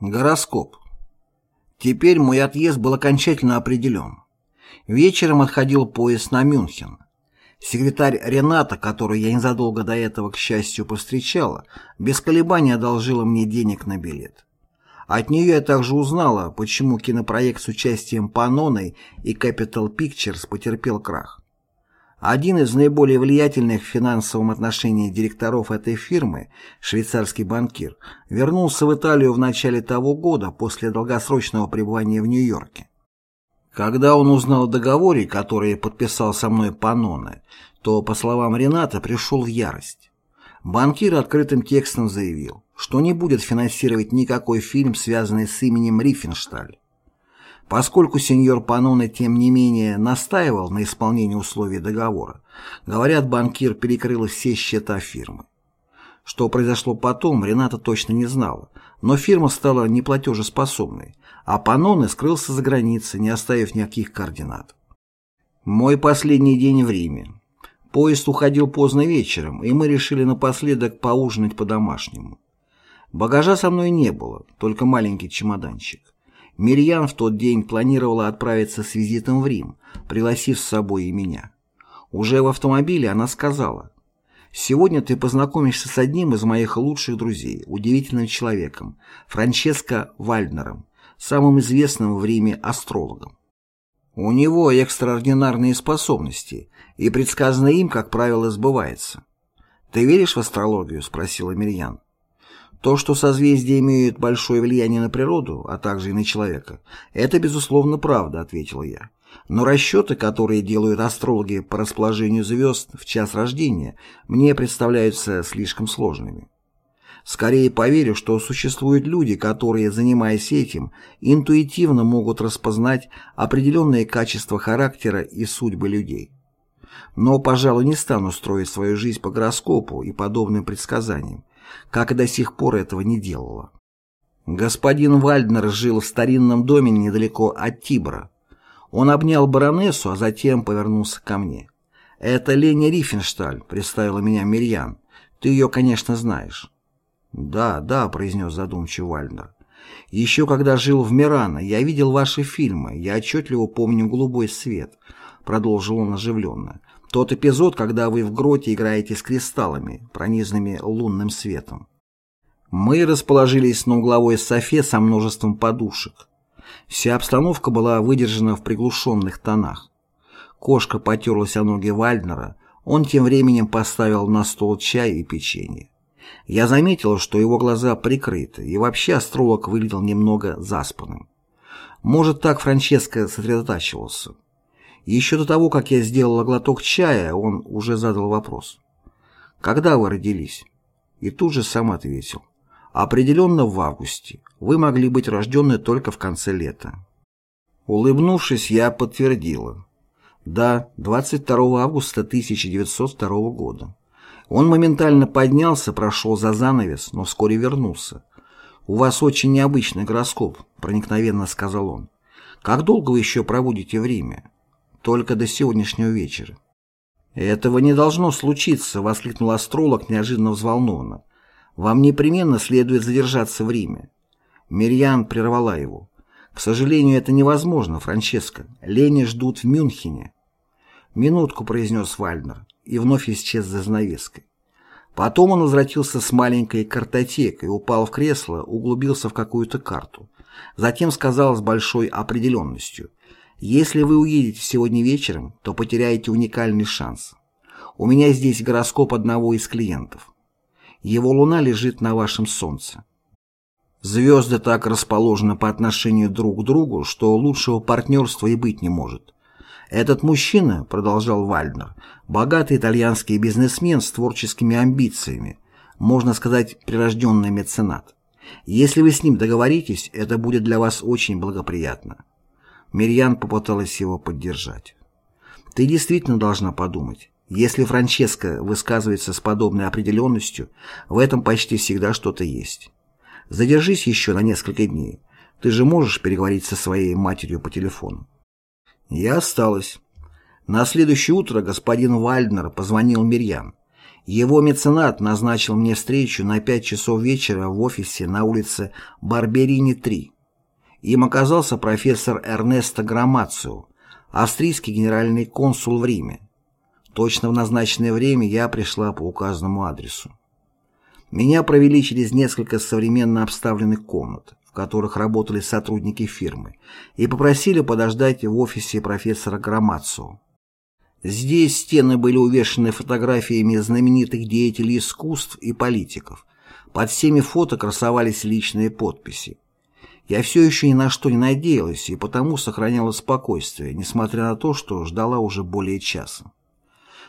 Гороскоп. Теперь мой отъезд был окончательно определен. Вечером отходил поезд на Мюнхен. Секретарь Рената, которую я незадолго до этого, к счастью, повстречала, без колебаний одолжила мне денег на билет. От нее я также узнала, почему кинопроект с участием Паноной и Capital Pictures потерпел крах. Один из наиболее влиятельных в финансовом отношении директоров этой фирмы, швейцарский банкир, вернулся в Италию в начале того года после долгосрочного пребывания в Нью-Йорке. Когда он узнал о договоре, который подписал со мной Паноне, то, по словам Рената, пришел в ярость. Банкир открытым текстом заявил, что не будет финансировать никакой фильм, связанный с именем Рифеншталь. Поскольку сеньор Паноне, тем не менее, настаивал на исполнении условий договора, говорят, банкир перекрыл все счета фирмы. Что произошло потом, Рената точно не знала, но фирма стала неплатежеспособной, а Паноне скрылся за границей, не оставив никаких координат. Мой последний день в Риме. Поезд уходил поздно вечером, и мы решили напоследок поужинать по-домашнему. Багажа со мной не было, только маленький чемоданчик. Мирьян в тот день планировала отправиться с визитом в Рим, пригласив с собой и меня. Уже в автомобиле она сказала, «Сегодня ты познакомишься с одним из моих лучших друзей, удивительным человеком, Франческо Вальднером, самым известным в Риме астрологом. У него экстраординарные способности, и предсказанное им, как правило, сбывается. «Ты веришь в астрологию?» – спросила Мирьян. То, что созвездия имеют большое влияние на природу, а также и на человека, это, безусловно, правда, ответил я. Но расчеты, которые делают астрологи по расположению звезд в час рождения, мне представляются слишком сложными. Скорее поверю, что существуют люди, которые, занимаясь этим, интуитивно могут распознать определенные качества характера и судьбы людей. Но, пожалуй, не стану строить свою жизнь по гороскопу и подобным предсказаниям, как и до сих пор этого не делала. Господин Вальднер жил в старинном доме недалеко от Тибра. Он обнял баронессу, а затем повернулся ко мне. «Это Леня Рифеншталь», — представила меня Мирьян. «Ты ее, конечно, знаешь». «Да, да», — произнес задумчиво Вальднер. «Еще когда жил в Мирано, я видел ваши фильмы, я отчетливо помню «Голубой свет», — продолжил он оживленно. Тот эпизод, когда вы в гроте играете с кристаллами, пронизанными лунным светом. Мы расположились на угловой софе со множеством подушек. Вся обстановка была выдержана в приглушенных тонах. Кошка потерлась о ноги Вальднера, он тем временем поставил на стол чай и печенье. Я заметил, что его глаза прикрыты, и вообще астролог выглядел немного заспанным. Может, так Франческо сосредотачивался. Еще до того, как я сделала глоток чая, он уже задал вопрос. «Когда вы родились?» И тут же сам ответил. «Определенно в августе. Вы могли быть рождены только в конце лета». Улыбнувшись, я подтвердила. Да, 22 августа 1902 года. Он моментально поднялся, прошел за занавес, но вскоре вернулся. «У вас очень необычный гороскоп», — проникновенно сказал он. «Как долго вы еще проводите время?» Только до сегодняшнего вечера. «Этого не должно случиться», — воскликнул астролог неожиданно взволнованно. «Вам непременно следует задержаться в Риме». Мирьян прервала его. «К сожалению, это невозможно, Франческо. Лени ждут в Мюнхене». «Минутку», — произнес Вальнер, и вновь исчез за занавеской. Потом он возвратился с маленькой картотекой, упал в кресло, углубился в какую-то карту. Затем сказал с большой определенностью. Если вы уедете сегодня вечером, то потеряете уникальный шанс. У меня здесь гороскоп одного из клиентов. Его луна лежит на вашем солнце. Звезды так расположены по отношению друг к другу, что лучшего партнерства и быть не может. Этот мужчина, продолжал Вальднер, богатый итальянский бизнесмен с творческими амбициями, можно сказать, прирожденный меценат. Если вы с ним договоритесь, это будет для вас очень благоприятно. Мирьян попыталась его поддержать. «Ты действительно должна подумать. Если Франческа высказывается с подобной определенностью, в этом почти всегда что-то есть. Задержись еще на несколько дней. Ты же можешь переговорить со своей матерью по телефону». Я осталась. На следующее утро господин Вальднер позвонил Мирьян. Его меценат назначил мне встречу на 5 часов вечера в офисе на улице Барберини 3. Им оказался профессор Эрнесто Грамацио, австрийский генеральный консул в Риме. Точно в назначенное время я пришла по указанному адресу. Меня провели через несколько современно обставленных комнат, в которых работали сотрудники фирмы, и попросили подождать в офисе профессора Грамацио. Здесь стены были увешаны фотографиями знаменитых деятелей искусств и политиков. Под всеми фото красовались личные подписи. Я все еще ни на что не надеялась и потому сохраняла спокойствие, несмотря на то, что ждала уже более часа.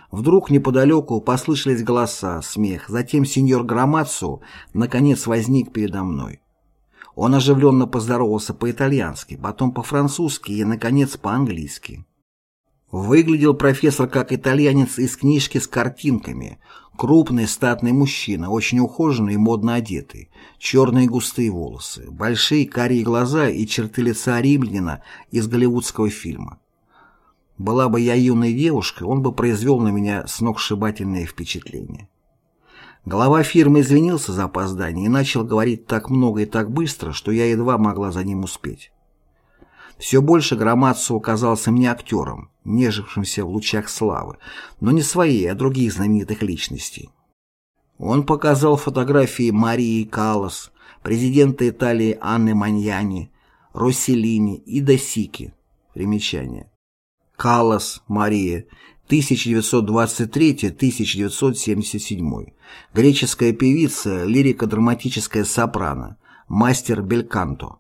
Вдруг неподалеку послышались голоса, смех, затем сеньор Громацу наконец возник передо мной. Он оживленно поздоровался по-итальянски, потом по-французски и, наконец, по-английски. Выглядел профессор как итальянец из книжки с картинками. Крупный статный мужчина, очень ухоженный и модно одетый, черные густые волосы, большие карие глаза и черты лица римлянина из голливудского фильма. Была бы я юной девушкой, он бы произвел на меня сногсшибательное впечатление. Глава фирмы извинился за опоздание и начал говорить так много и так быстро, что я едва могла за ним успеть. Все больше Громадцу казался мне актером, нежившимся в лучах славы, но не своей, а других знаменитых личностей. Он показал фотографии Марии Каллас, президента Италии Анны Маньяни, Росселлини и Досики. Примечание. Каллас Мария, 1923-1977. Греческая певица, лирико-драматическая сопрано, мастер бельканто.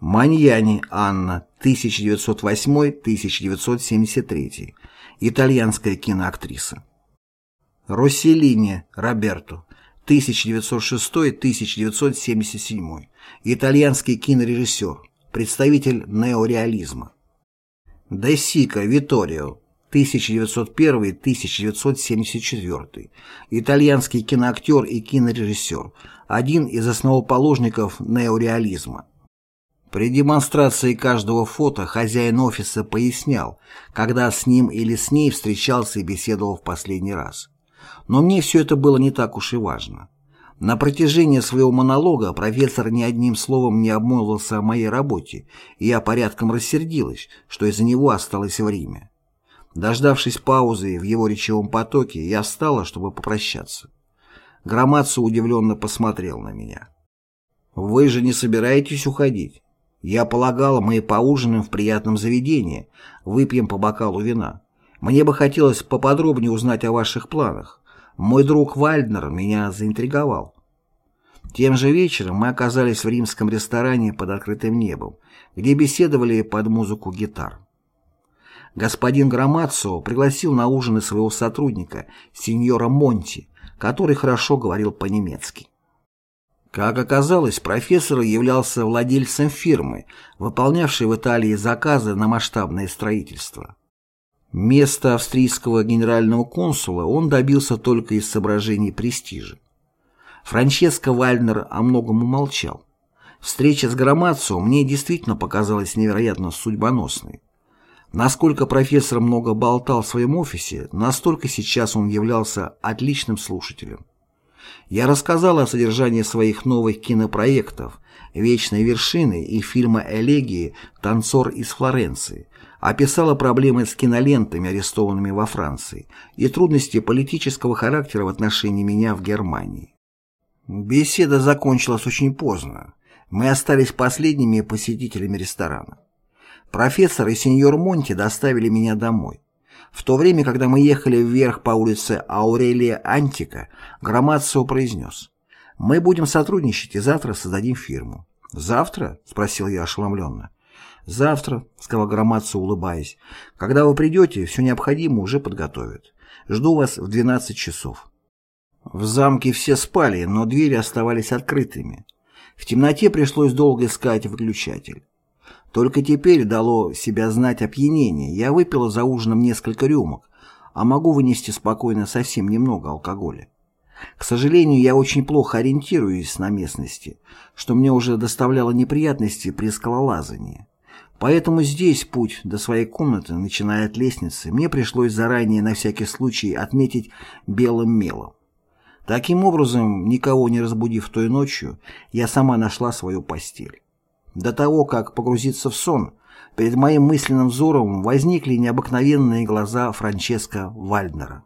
Маньяни Анна, 1908-1973. Итальянская киноактриса. Росселлини Роберто, 1906-1977. Итальянский кинорежиссер, представитель неореализма. Де Сика Виторио, 1901-1974. Итальянский киноактер и кинорежиссер, один из основоположников неореализма. При демонстрации каждого фото хозяин офиса пояснял, когда с ним или с ней встречался и беседовал в последний раз. Но мне все это было не так уж и важно. На протяжении своего монолога профессор ни одним словом не обмолвился о моей работе, и я порядком рассердилась, что из-за него осталось время. Дождавшись паузы в его речевом потоке, я встала, чтобы попрощаться. Громадцу удивленно посмотрел на меня. «Вы же не собираетесь уходить?» Я полагала, мы поужинаем в приятном заведении, выпьем по бокалу вина. Мне бы хотелось поподробнее узнать о ваших планах. Мой друг Вальднер меня заинтриговал. Тем же вечером мы оказались в римском ресторане под открытым небом, где беседовали под музыку гитар. Господин Громацо пригласил на ужин своего сотрудника, сеньора Монти, который хорошо говорил по-немецки. Как оказалось, профессор являлся владельцем фирмы, выполнявшей в Италии заказы на масштабное строительство. Место австрийского генерального консула он добился только из соображений престижа. Франческо Вальнер о многом умолчал. Встреча с Громацио мне действительно показалась невероятно судьбоносной. Насколько профессор много болтал в своем офисе, настолько сейчас он являлся отличным слушателем. Я рассказал о содержании своих новых кинопроектов «Вечной вершины» и фильма «Элегии. Танцор из Флоренции», описала проблемы с кинолентами, арестованными во Франции, и трудности политического характера в отношении меня в Германии. Беседа закончилась очень поздно. Мы остались последними посетителями ресторана. Профессор и сеньор Монти доставили меня домой. В то время, когда мы ехали вверх по улице Аурелия Антика, Громацио произнес «Мы будем сотрудничать и завтра создадим фирму». «Завтра?» — спросил я ошеломленно. «Завтра», — сказал Громацио, улыбаясь. «Когда вы придете, все необходимое уже подготовят. Жду вас в 12 часов». В замке все спали, но двери оставались открытыми. В темноте пришлось долго искать выключатель. Только теперь дало себя знать опьянение. Я выпила за ужином несколько рюмок, а могу вынести спокойно совсем немного алкоголя. К сожалению, я очень плохо ориентируюсь на местности, что мне уже доставляло неприятности при скалолазании. Поэтому здесь путь до своей комнаты, начиная от лестницы, мне пришлось заранее на всякий случай отметить белым мелом. Таким образом, никого не разбудив той ночью, я сама нашла свою постель. До того, как погрузиться в сон, перед моим мысленным взором возникли необыкновенные глаза Франческо Вальднера.